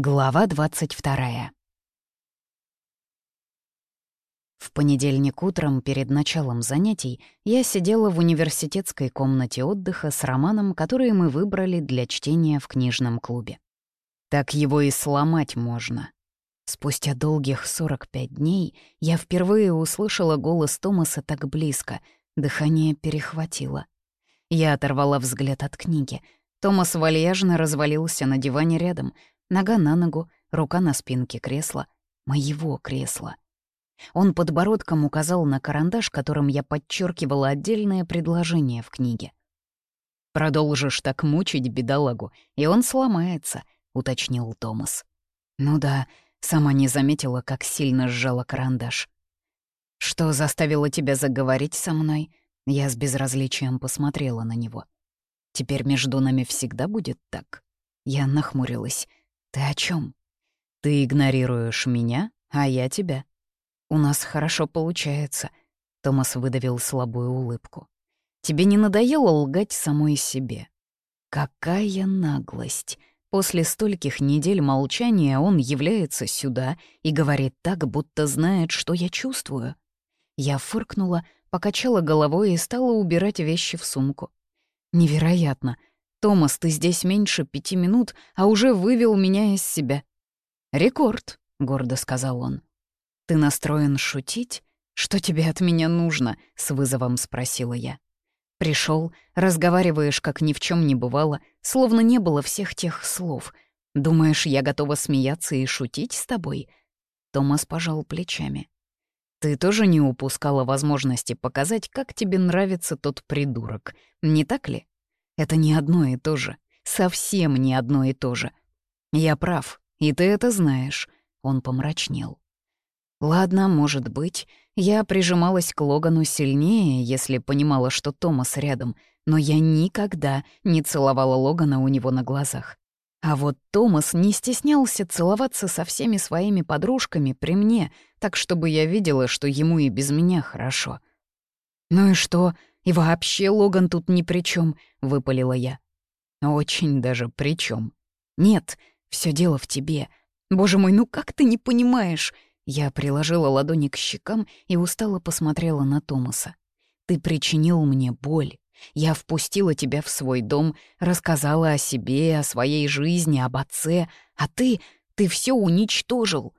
Глава 22. В понедельник утром перед началом занятий я сидела в университетской комнате отдыха с романом, который мы выбрали для чтения в книжном клубе. Так его и сломать можно. Спустя долгих 45 дней я впервые услышала голос Томаса так близко, дыхание перехватило. Я оторвала взгляд от книги. Томас вальяжно развалился на диване рядом — Нога на ногу, рука на спинке кресла. Моего кресла. Он подбородком указал на карандаш, которым я подчеркивала отдельное предложение в книге. «Продолжишь так мучить бедолагу, и он сломается», — уточнил Томас. «Ну да», — сама не заметила, как сильно сжала карандаш. «Что заставило тебя заговорить со мной?» Я с безразличием посмотрела на него. «Теперь между нами всегда будет так?» Я нахмурилась. «Ты о чем? «Ты игнорируешь меня, а я тебя». «У нас хорошо получается», — Томас выдавил слабую улыбку. «Тебе не надоело лгать самой себе?» «Какая наглость!» После стольких недель молчания он является сюда и говорит так, будто знает, что я чувствую. Я фыркнула, покачала головой и стала убирать вещи в сумку. Невероятно. «Томас, ты здесь меньше пяти минут, а уже вывел меня из себя». «Рекорд», — гордо сказал он. «Ты настроен шутить? Что тебе от меня нужно?» — с вызовом спросила я. Пришел, разговариваешь, как ни в чем не бывало, словно не было всех тех слов. Думаешь, я готова смеяться и шутить с тобой?» Томас пожал плечами. «Ты тоже не упускала возможности показать, как тебе нравится тот придурок, не так ли?» Это не одно и то же. Совсем не одно и то же. Я прав, и ты это знаешь. Он помрачнел. Ладно, может быть, я прижималась к Логану сильнее, если понимала, что Томас рядом, но я никогда не целовала Логана у него на глазах. А вот Томас не стеснялся целоваться со всеми своими подружками при мне, так чтобы я видела, что ему и без меня хорошо. «Ну и что?» И вообще Логан тут ни при чем, выпалила я. Очень даже при чем. Нет, все дело в тебе. Боже мой, ну как ты не понимаешь? Я приложила ладони к щекам и устало посмотрела на Томаса. Ты причинил мне боль. Я впустила тебя в свой дом, рассказала о себе, о своей жизни, об отце, а ты, ты все уничтожил.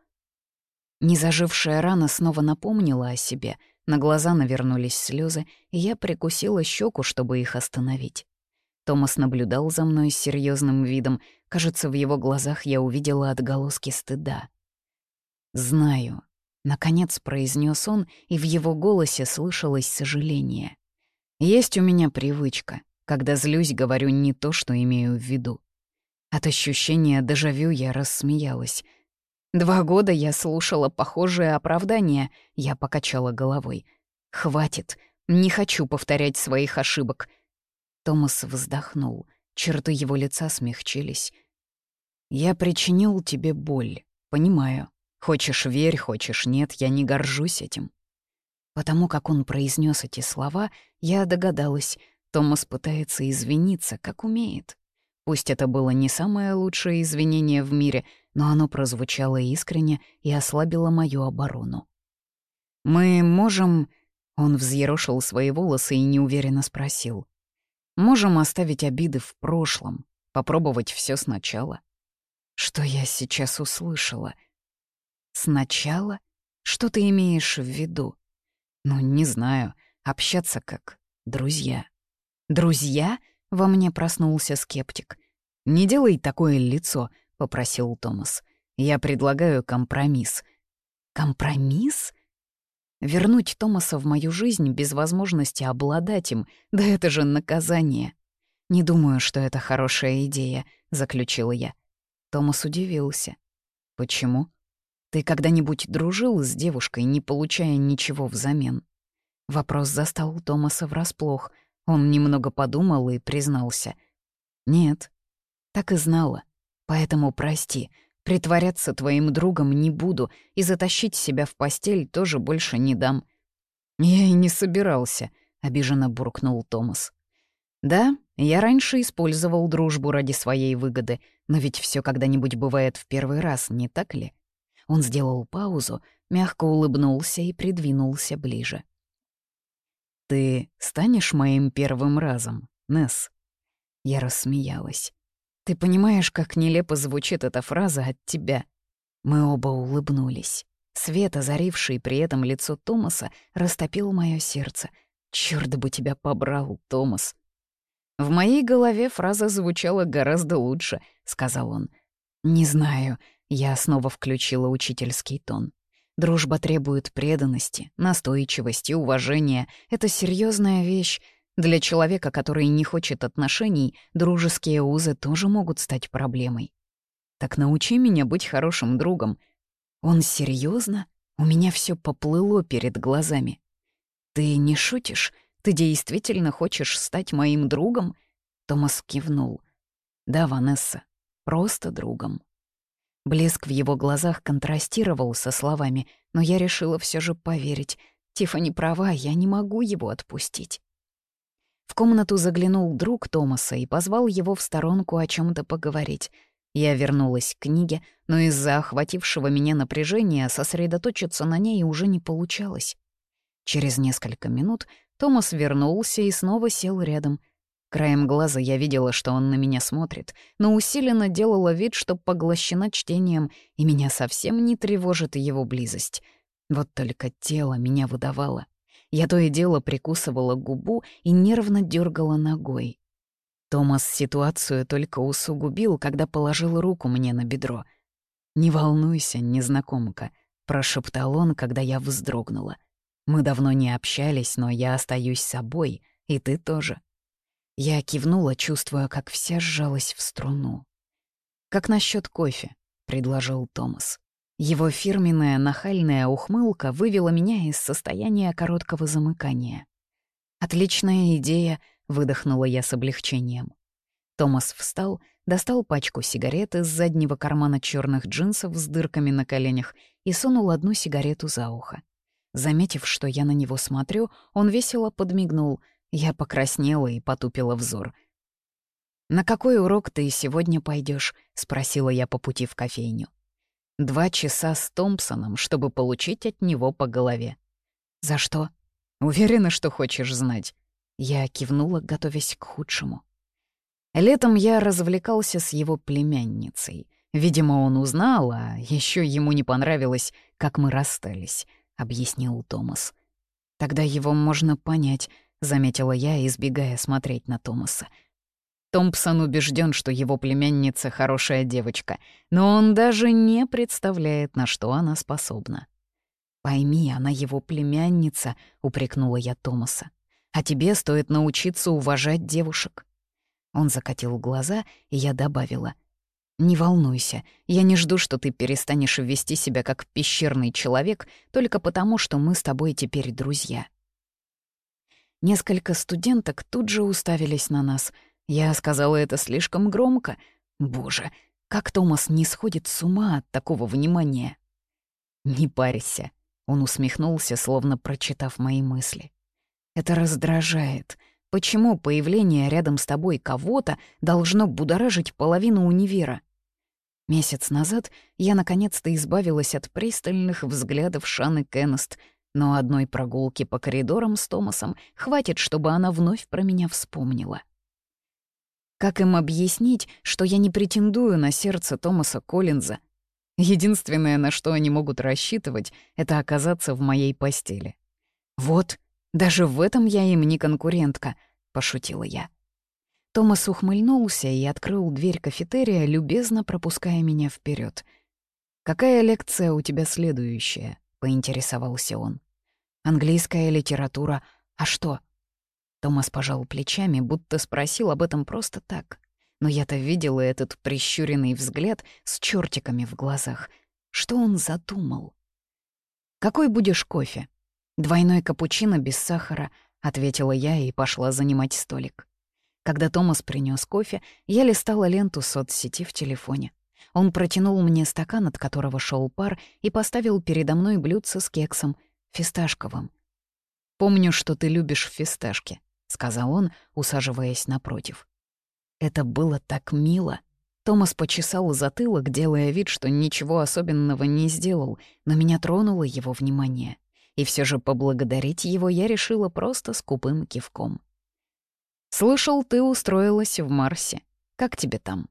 Незажившая рана снова напомнила о себе, на глаза навернулись слезы, и я прикусила щеку, чтобы их остановить. Томас наблюдал за мной с серьезным видом. Кажется, в его глазах я увидела отголоски стыда. «Знаю», — наконец произнес он, и в его голосе слышалось сожаление. «Есть у меня привычка. Когда злюсь, говорю не то, что имею в виду». От ощущения дежавю я рассмеялась — Два года я слушала похожее оправдание, я покачала головой. «Хватит, не хочу повторять своих ошибок». Томас вздохнул, черты его лица смягчились. «Я причинил тебе боль, понимаю. Хочешь — верь, хочешь — нет, я не горжусь этим». Потому как он произнес эти слова, я догадалась, Томас пытается извиниться, как умеет. Пусть это было не самое лучшее извинение в мире, но оно прозвучало искренне и ослабило мою оборону. «Мы можем...» — он взъерошил свои волосы и неуверенно спросил. «Можем оставить обиды в прошлом, попробовать все сначала?» Что я сейчас услышала? «Сначала? Что ты имеешь в виду?» «Ну, не знаю. Общаться как друзья». «Друзья?» Во мне проснулся скептик. «Не делай такое лицо», — попросил Томас. «Я предлагаю компромисс». «Компромисс?» Вернуть Томаса в мою жизнь без возможности обладать им, да это же наказание. «Не думаю, что это хорошая идея», — заключила я. Томас удивился. «Почему?» «Ты когда-нибудь дружил с девушкой, не получая ничего взамен?» Вопрос застал Томаса врасплох — он немного подумал и признался. «Нет, так и знала. Поэтому прости, притворяться твоим другом не буду и затащить себя в постель тоже больше не дам». «Я и не собирался», — обиженно буркнул Томас. «Да, я раньше использовал дружбу ради своей выгоды, Но ведь все когда-нибудь бывает в первый раз, не так ли? Он сделал паузу, мягко улыбнулся и придвинулся ближе. «Ты станешь моим первым разом, Несс?» Я рассмеялась. «Ты понимаешь, как нелепо звучит эта фраза от тебя?» Мы оба улыбнулись. Свет, озаривший при этом лицо Томаса, растопил мое сердце. Черт бы тебя побрал, Томас!» «В моей голове фраза звучала гораздо лучше», — сказал он. «Не знаю», — я снова включила учительский тон. Дружба требует преданности, настойчивости, уважения. Это серьезная вещь. Для человека, который не хочет отношений, дружеские узы тоже могут стать проблемой. Так научи меня быть хорошим другом. Он серьезно? У меня все поплыло перед глазами. Ты не шутишь? Ты действительно хочешь стать моим другом? Томас кивнул. Да, Ванесса, просто другом. Блеск в его глазах контрастировал со словами, но я решила все же поверить. Тиффани права, я не могу его отпустить. В комнату заглянул друг Томаса и позвал его в сторонку о чем то поговорить. Я вернулась к книге, но из-за охватившего меня напряжения сосредоточиться на ней уже не получалось. Через несколько минут Томас вернулся и снова сел рядом. Краем глаза я видела, что он на меня смотрит, но усиленно делала вид, что поглощена чтением, и меня совсем не тревожит его близость. Вот только тело меня выдавало. Я то и дело прикусывала губу и нервно дергала ногой. Томас ситуацию только усугубил, когда положил руку мне на бедро. «Не волнуйся, незнакомка», — прошептал он, когда я вздрогнула. «Мы давно не общались, но я остаюсь собой, и ты тоже». Я кивнула, чувствуя, как вся сжалась в струну. «Как насчет кофе?» — предложил Томас. Его фирменная нахальная ухмылка вывела меня из состояния короткого замыкания. «Отличная идея», — выдохнула я с облегчением. Томас встал, достал пачку сигарет из заднего кармана черных джинсов с дырками на коленях и сунул одну сигарету за ухо. Заметив, что я на него смотрю, он весело подмигнул — я покраснела и потупила взор. «На какой урок ты сегодня пойдешь? спросила я по пути в кофейню. «Два часа с Томпсоном, чтобы получить от него по голове». «За что?» «Уверена, что хочешь знать». Я кивнула, готовясь к худшему. Летом я развлекался с его племянницей. Видимо, он узнал, а еще ему не понравилось, как мы расстались, — объяснил Томас. Тогда его можно понять. — заметила я, избегая смотреть на Томаса. Томпсон убежден, что его племянница хорошая девочка, но он даже не представляет, на что она способна. «Пойми, она его племянница», — упрекнула я Томаса. «А тебе стоит научиться уважать девушек». Он закатил глаза, и я добавила. «Не волнуйся, я не жду, что ты перестанешь вести себя как пещерный человек только потому, что мы с тобой теперь друзья». Несколько студенток тут же уставились на нас. Я сказала это слишком громко. Боже, как Томас не сходит с ума от такого внимания. «Не парься», — он усмехнулся, словно прочитав мои мысли. «Это раздражает. Почему появление рядом с тобой кого-то должно будоражить половину универа?» Месяц назад я наконец-то избавилась от пристальных взглядов Шаны Кеннест — но одной прогулки по коридорам с Томасом хватит, чтобы она вновь про меня вспомнила. Как им объяснить, что я не претендую на сердце Томаса Коллинза? Единственное, на что они могут рассчитывать, это оказаться в моей постели. «Вот, даже в этом я им не конкурентка», — пошутила я. Томас ухмыльнулся и открыл дверь кафетерия, любезно пропуская меня вперед. «Какая лекция у тебя следующая?» — поинтересовался он. «Английская литература. А что?» Томас пожал плечами, будто спросил об этом просто так. Но я-то видела этот прищуренный взгляд с чертиками в глазах. Что он задумал? «Какой будешь кофе?» «Двойной капучино без сахара», — ответила я и пошла занимать столик. Когда Томас принес кофе, я листала ленту соцсети в телефоне. Он протянул мне стакан, от которого шел пар, и поставил передо мной блюдце с кексом, фисташковым. «Помню, что ты любишь фисташки», — сказал он, усаживаясь напротив. Это было так мило. Томас почесал затылок, делая вид, что ничего особенного не сделал, но меня тронуло его внимание. И все же поблагодарить его я решила просто скупым кивком. «Слышал, ты устроилась в Марсе. Как тебе там?»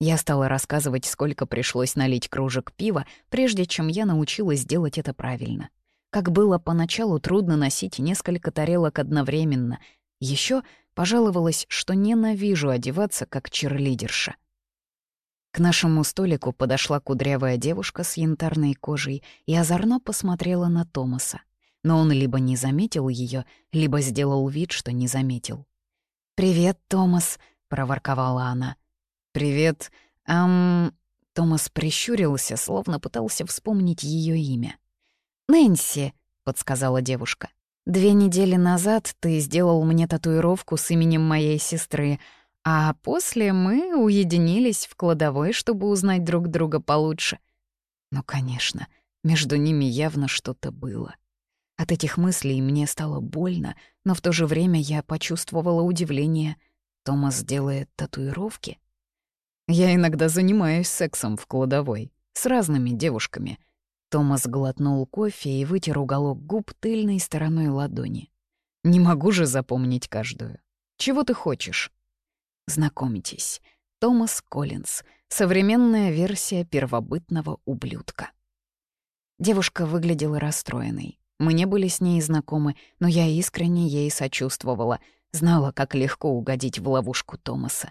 Я стала рассказывать, сколько пришлось налить кружек пива, прежде чем я научилась делать это правильно. Как было поначалу трудно носить несколько тарелок одновременно. Еще пожаловалась, что ненавижу одеваться как черлидерша. К нашему столику подошла кудрявая девушка с янтарной кожей и озорно посмотрела на Томаса. Но он либо не заметил ее, либо сделал вид, что не заметил. «Привет, Томас», — проворковала она. «Привет, ам...» Томас прищурился, словно пытался вспомнить ее имя. «Нэнси», — подсказала девушка. «Две недели назад ты сделал мне татуировку с именем моей сестры, а после мы уединились в кладовой, чтобы узнать друг друга получше. Ну, конечно, между ними явно что-то было. От этих мыслей мне стало больно, но в то же время я почувствовала удивление. Томас делает татуировки. Я иногда занимаюсь сексом в кладовой, с разными девушками. Томас глотнул кофе и вытер уголок губ тыльной стороной ладони. Не могу же запомнить каждую. Чего ты хочешь? Знакомитесь, Томас Коллинз, современная версия первобытного ублюдка. Девушка выглядела расстроенной. Мы не были с ней знакомы, но я искренне ей сочувствовала, знала, как легко угодить в ловушку Томаса.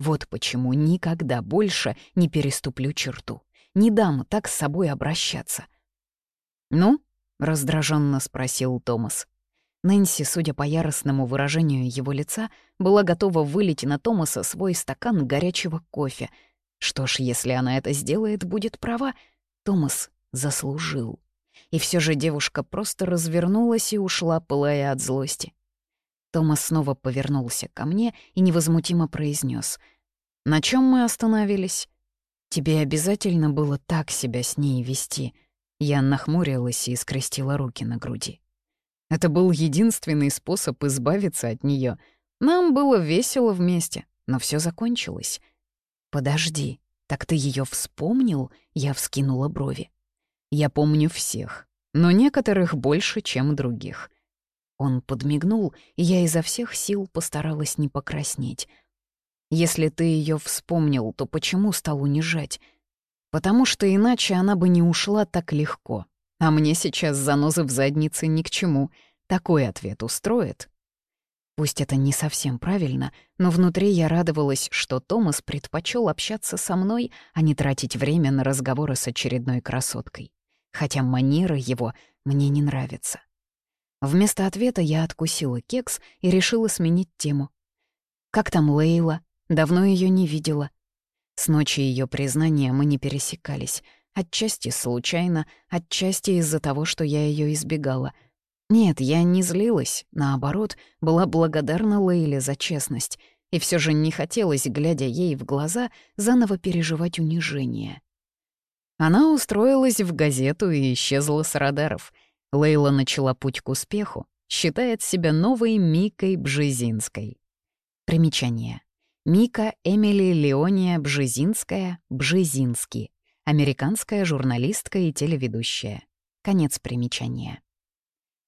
Вот почему никогда больше не переступлю черту. Не дам так с собой обращаться. «Ну?» — раздраженно спросил Томас. Нэнси, судя по яростному выражению его лица, была готова вылить на Томаса свой стакан горячего кофе. Что ж, если она это сделает, будет права. Томас заслужил. И все же девушка просто развернулась и ушла, пылая от злости. Томас снова повернулся ко мне и невозмутимо произнес: «На чем мы остановились?» «Тебе обязательно было так себя с ней вести?» Я нахмурилась и скрестила руки на груди. Это был единственный способ избавиться от нее. Нам было весело вместе, но все закончилось. «Подожди, так ты ее вспомнил?» — я вскинула брови. «Я помню всех, но некоторых больше, чем других». Он подмигнул, и я изо всех сил постаралась не покраснеть. «Если ты ее вспомнил, то почему стал унижать?» «Потому что иначе она бы не ушла так легко», а мне сейчас занозы в заднице ни к чему. Такой ответ устроит. Пусть это не совсем правильно, но внутри я радовалась, что Томас предпочел общаться со мной, а не тратить время на разговоры с очередной красоткой. Хотя манера его мне не нравится. Вместо ответа я откусила кекс и решила сменить тему. «Как там Лейла? Давно ее не видела». С ночи ее признания мы не пересекались — Отчасти случайно, отчасти из-за того, что я ее избегала. Нет, я не злилась, наоборот, была благодарна Лейле за честность, и все же не хотелось, глядя ей в глаза, заново переживать унижение. Она устроилась в газету и исчезла с радаров. Лейла начала путь к успеху, считает себя новой Микой Бжезинской. Примечание. Мика Эмили Леония Бжезинская, Бжезинский американская журналистка и телеведущая. Конец примечания.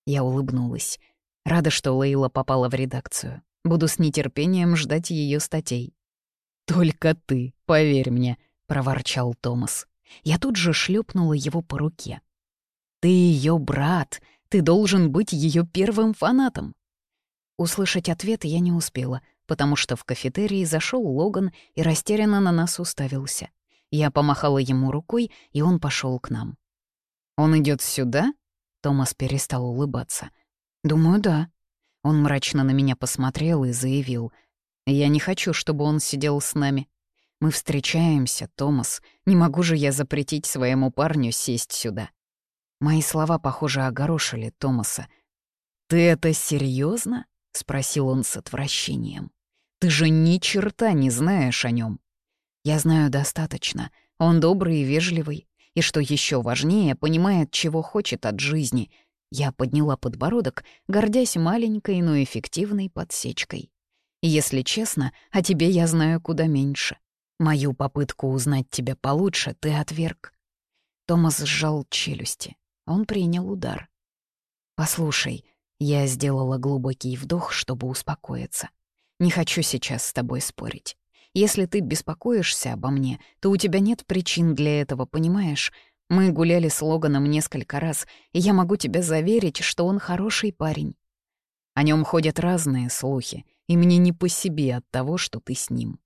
Я улыбнулась. Рада, что Лейла попала в редакцию. Буду с нетерпением ждать ее статей. «Только ты, поверь мне», — проворчал Томас. Я тут же шлепнула его по руке. «Ты ее брат, ты должен быть ее первым фанатом». Услышать ответ я не успела, потому что в кафетерии зашел Логан и растерянно на нас уставился. Я помахала ему рукой, и он пошел к нам. «Он идет сюда?» Томас перестал улыбаться. «Думаю, да». Он мрачно на меня посмотрел и заявил. «Я не хочу, чтобы он сидел с нами. Мы встречаемся, Томас. Не могу же я запретить своему парню сесть сюда». Мои слова, похоже, огорошили Томаса. «Ты это серьезно? спросил он с отвращением. «Ты же ни черта не знаешь о нем. Я знаю достаточно. Он добрый и вежливый. И что еще важнее, понимает, чего хочет от жизни. Я подняла подбородок, гордясь маленькой, но эффективной подсечкой. Если честно, о тебе я знаю куда меньше. Мою попытку узнать тебя получше ты отверг. Томас сжал челюсти. Он принял удар. «Послушай», — я сделала глубокий вдох, чтобы успокоиться. «Не хочу сейчас с тобой спорить. Если ты беспокоишься обо мне, то у тебя нет причин для этого, понимаешь? Мы гуляли с Логаном несколько раз, и я могу тебе заверить, что он хороший парень. О нем ходят разные слухи, и мне не по себе от того, что ты с ним».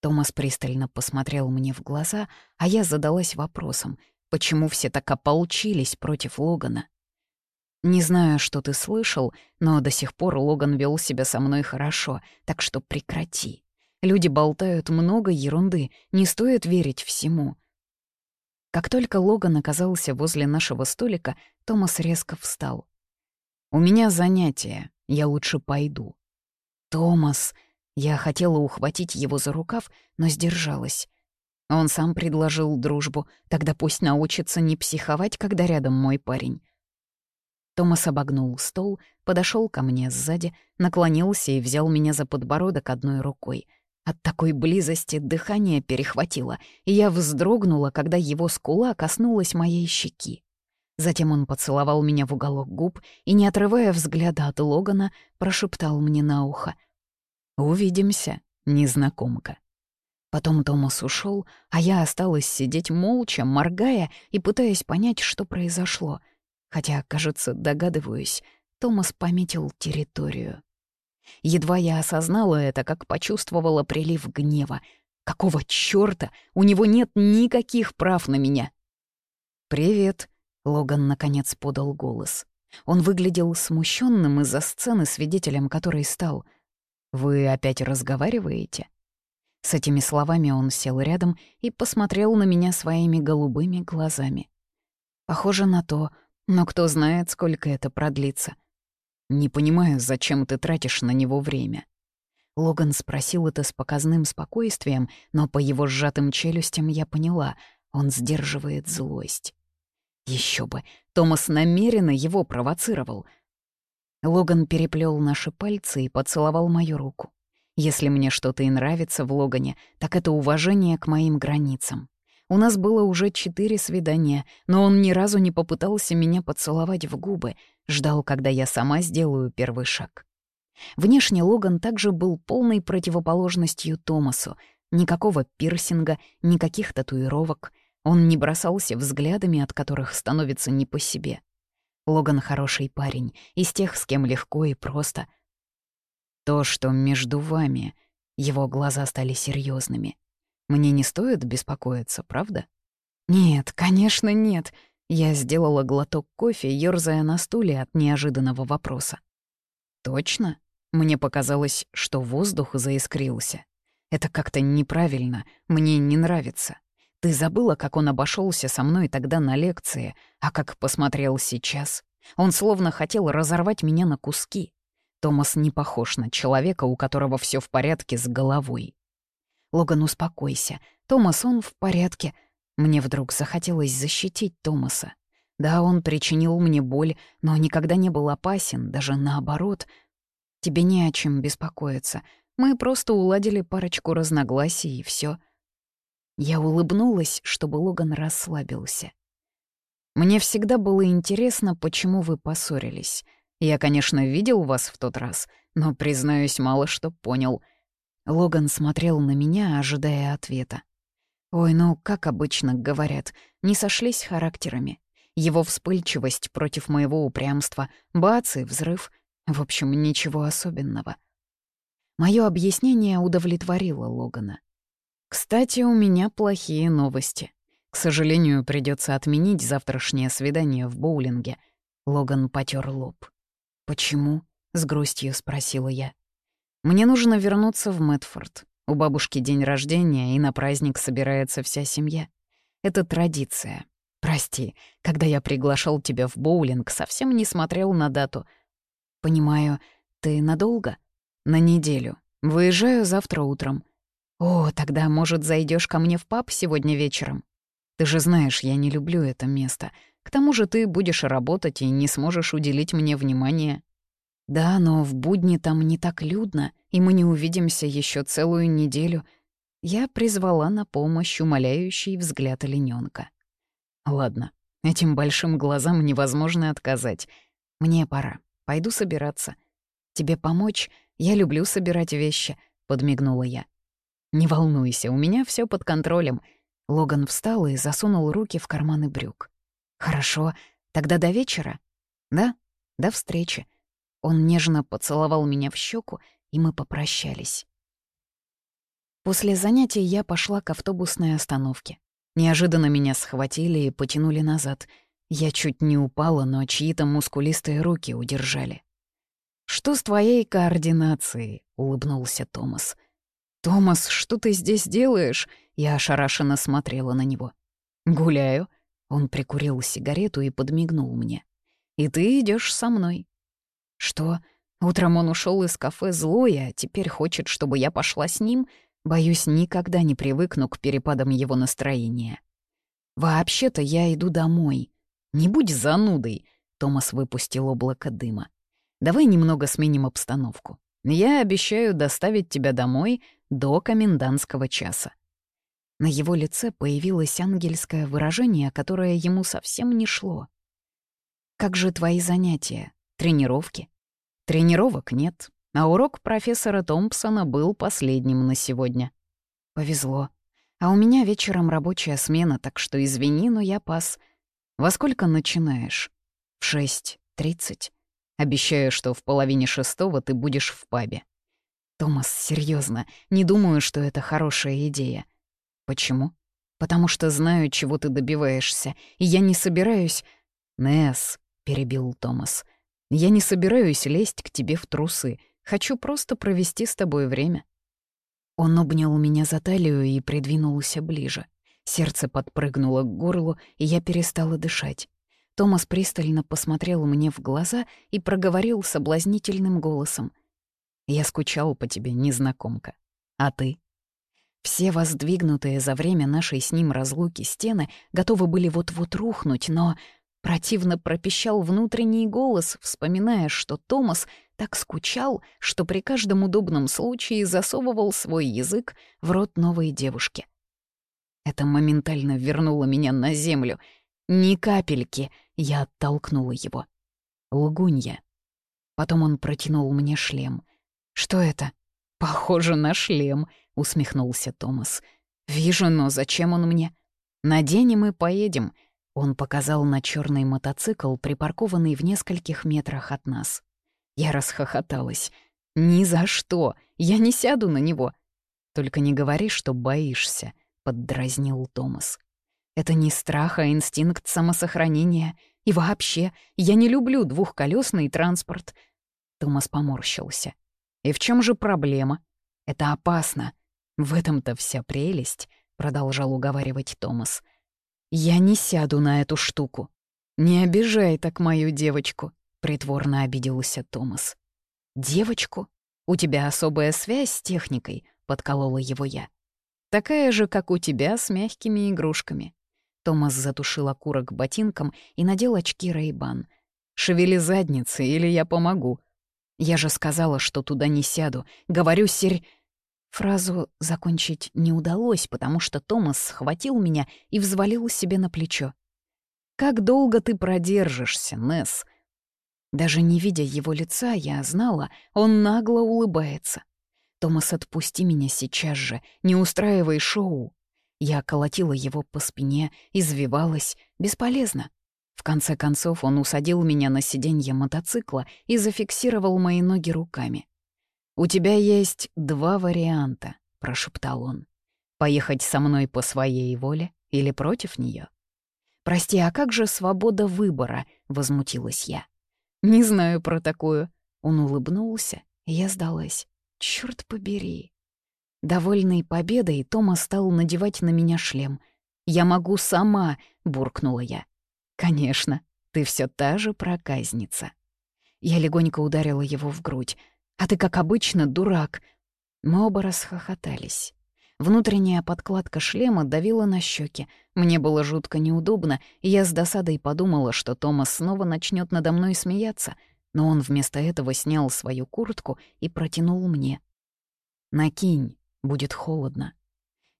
Томас пристально посмотрел мне в глаза, а я задалась вопросом, почему все так ополчились против Логана. Не знаю, что ты слышал, но до сих пор Логан вел себя со мной хорошо, так что прекрати. Люди болтают много ерунды, не стоит верить всему. Как только Логан оказался возле нашего столика, Томас резко встал. «У меня занятие, я лучше пойду». «Томас!» Я хотела ухватить его за рукав, но сдержалась. Он сам предложил дружбу, тогда пусть научится не психовать, когда рядом мой парень. Томас обогнул стол, подошел ко мне сзади, наклонился и взял меня за подбородок одной рукой — от такой близости дыхание перехватило, и я вздрогнула, когда его скула коснулась моей щеки. Затем он поцеловал меня в уголок губ и, не отрывая взгляда от Логана, прошептал мне на ухо. «Увидимся, незнакомка». Потом Томас ушел, а я осталась сидеть молча, моргая и пытаясь понять, что произошло. Хотя, кажется, догадываюсь, Томас пометил территорию. Едва я осознала это, как почувствовала прилив гнева. Какого чёрта? У него нет никаких прав на меня. «Привет», — Логан наконец подал голос. Он выглядел смущенным из-за сцены, свидетелем которой стал. «Вы опять разговариваете?» С этими словами он сел рядом и посмотрел на меня своими голубыми глазами. Похоже на то, но кто знает, сколько это продлится. Не понимаю, зачем ты тратишь на него время». Логан спросил это с показным спокойствием, но по его сжатым челюстям я поняла, он сдерживает злость. Еще бы, Томас намеренно его провоцировал. Логан переплел наши пальцы и поцеловал мою руку. Если мне что-то и нравится в Логане, так это уважение к моим границам. У нас было уже четыре свидания, но он ни разу не попытался меня поцеловать в губы, ждал, когда я сама сделаю первый шаг. Внешне Логан также был полной противоположностью Томасу. Никакого пирсинга, никаких татуировок. Он не бросался взглядами, от которых становится не по себе. Логан хороший парень, из тех, с кем легко и просто. То, что между вами... Его глаза стали серьезными. Мне не стоит беспокоиться, правда? Нет, конечно, нет. Я сделала глоток кофе, ёрзая на стуле от неожиданного вопроса. Точно? Мне показалось, что воздух заискрился. Это как-то неправильно, мне не нравится. Ты забыла, как он обошелся со мной тогда на лекции, а как посмотрел сейчас? Он словно хотел разорвать меня на куски. Томас не похож на человека, у которого все в порядке с головой. Логан, успокойся. Томас, он в порядке. Мне вдруг захотелось защитить Томаса. Да, он причинил мне боль, но никогда не был опасен, даже наоборот. Тебе не о чем беспокоиться. Мы просто уладили парочку разногласий, и все. Я улыбнулась, чтобы Логан расслабился. Мне всегда было интересно, почему вы поссорились. Я, конечно, видел вас в тот раз, но, признаюсь, мало что понял — Логан смотрел на меня, ожидая ответа. Ой, ну, как обычно говорят, не сошлись характерами. Его вспыльчивость против моего упрямства, бац и взрыв. В общем, ничего особенного. Моё объяснение удовлетворило Логана. «Кстати, у меня плохие новости. К сожалению, придется отменить завтрашнее свидание в боулинге». Логан потер лоб. «Почему?» — с грустью спросила я. Мне нужно вернуться в Мэтфорд. У бабушки день рождения, и на праздник собирается вся семья. Это традиция. Прости, когда я приглашал тебя в боулинг, совсем не смотрел на дату. Понимаю, ты надолго? На неделю. Выезжаю завтра утром. О, тогда, может, зайдешь ко мне в паб сегодня вечером? Ты же знаешь, я не люблю это место. К тому же ты будешь работать и не сможешь уделить мне внимания. Да, но в будни там не так людно, и мы не увидимся еще целую неделю. Я призвала на помощь умоляющий взгляд олененка. «Ладно, этим большим глазам невозможно отказать. Мне пора. Пойду собираться. Тебе помочь? Я люблю собирать вещи», — подмигнула я. «Не волнуйся, у меня все под контролем». Логан встал и засунул руки в карманы брюк. «Хорошо, тогда до вечера?» «Да, до встречи». Он нежно поцеловал меня в щеку, и мы попрощались. После занятий я пошла к автобусной остановке. Неожиданно меня схватили и потянули назад. Я чуть не упала, но чьи-то мускулистые руки удержали. «Что с твоей координацией?» — улыбнулся Томас. «Томас, что ты здесь делаешь?» Я ошарашенно смотрела на него. «Гуляю». Он прикурил сигарету и подмигнул мне. «И ты идешь со мной». «Что? Утром он ушел из кафе злой, а теперь хочет, чтобы я пошла с ним? Боюсь, никогда не привыкну к перепадам его настроения». «Вообще-то я иду домой. Не будь занудой», — Томас выпустил облако дыма. «Давай немного сменим обстановку. Я обещаю доставить тебя домой до комендантского часа». На его лице появилось ангельское выражение, которое ему совсем не шло. «Как же твои занятия? Тренировки?» «Тренировок нет, а урок профессора Томпсона был последним на сегодня». «Повезло. А у меня вечером рабочая смена, так что извини, но я пас. Во сколько начинаешь?» «В шесть тридцать. Обещаю, что в половине шестого ты будешь в пабе». «Томас, серьезно, не думаю, что это хорошая идея». «Почему?» «Потому что знаю, чего ты добиваешься, и я не собираюсь...» «Несс», — перебил Томас, — «я не собираюсь лезть к тебе в трусы. Хочу просто провести с тобой время». Он обнял меня за талию и придвинулся ближе. Сердце подпрыгнуло к горлу, и я перестала дышать. Томас пристально посмотрел мне в глаза и проговорил соблазнительным голосом — я скучал по тебе, незнакомка. А ты? Все воздвигнутые за время нашей с ним разлуки стены готовы были вот-вот рухнуть, но противно пропищал внутренний голос, вспоминая, что Томас так скучал, что при каждом удобном случае засовывал свой язык в рот новой девушки. Это моментально вернуло меня на землю. Ни капельки я оттолкнула его. Лгунья. Потом он протянул мне шлем — «Что это?» «Похоже на шлем», — усмехнулся Томас. «Вижу, но зачем он мне?» «Наденем и поедем», — он показал на черный мотоцикл, припаркованный в нескольких метрах от нас. Я расхохоталась. «Ни за что! Я не сяду на него!» «Только не говори, что боишься», — поддразнил Томас. «Это не страх, а инстинкт самосохранения. И вообще, я не люблю двухколесный транспорт». Томас поморщился. И в чем же проблема? Это опасно. В этом-то вся прелесть, продолжал уговаривать Томас. Я не сяду на эту штуку. Не обижай так мою девочку, притворно обиделся Томас. Девочку? У тебя особая связь с техникой, подколола его я. Такая же, как у тебя с мягкими игрушками. Томас затушил окурок ботинком и надел очки Рейбан. «Шевели задницы, или я помогу», я же сказала, что туда не сяду. Говорю, серь... Фразу закончить не удалось, потому что Томас схватил меня и взвалил себе на плечо. «Как долго ты продержишься, Несс?» Даже не видя его лица, я знала, он нагло улыбается. «Томас, отпусти меня сейчас же, не устраивай шоу!» Я колотила его по спине, извивалась. Бесполезно. В конце концов он усадил меня на сиденье мотоцикла и зафиксировал мои ноги руками. «У тебя есть два варианта», — прошептал он. «Поехать со мной по своей воле или против нее. «Прости, а как же свобода выбора?» — возмутилась я. «Не знаю про такую». Он улыбнулся, и я сдалась. Черт побери. Довольный победой, Тома стал надевать на меня шлем. «Я могу сама», — буркнула я. «Конечно, ты все та же проказница». Я легонько ударила его в грудь. «А ты, как обычно, дурак». Мы оба расхохотались. Внутренняя подкладка шлема давила на щеки. Мне было жутко неудобно, и я с досадой подумала, что Томас снова начнет надо мной смеяться, но он вместо этого снял свою куртку и протянул мне. «Накинь, будет холодно».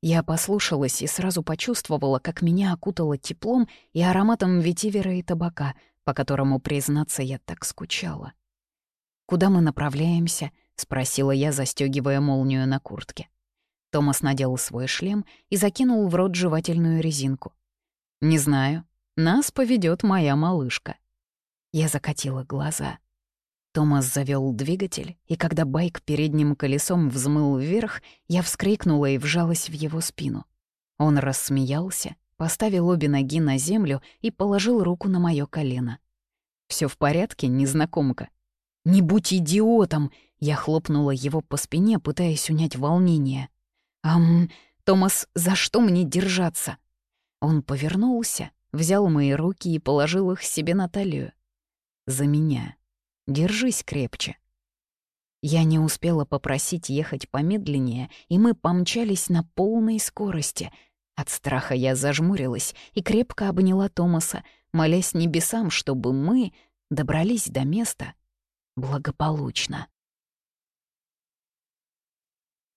Я послушалась и сразу почувствовала, как меня окутало теплом и ароматом ветивера и табака, по которому, признаться, я так скучала. «Куда мы направляемся?» — спросила я, застегивая молнию на куртке. Томас надел свой шлем и закинул в рот жевательную резинку. «Не знаю. Нас поведет моя малышка». Я закатила глаза. Томас завел двигатель, и когда байк передним колесом взмыл вверх, я вскрикнула и вжалась в его спину. Он рассмеялся, поставил обе ноги на землю и положил руку на мое колено. Все в порядке, незнакомка?» «Не будь идиотом!» — я хлопнула его по спине, пытаясь унять волнение. «Ам, Томас, за что мне держаться?» Он повернулся, взял мои руки и положил их себе на талию. «За меня. Держись крепче». Я не успела попросить ехать помедленнее, и мы помчались на полной скорости. От страха я зажмурилась и крепко обняла Томаса, молясь небесам, чтобы мы добрались до места благополучно.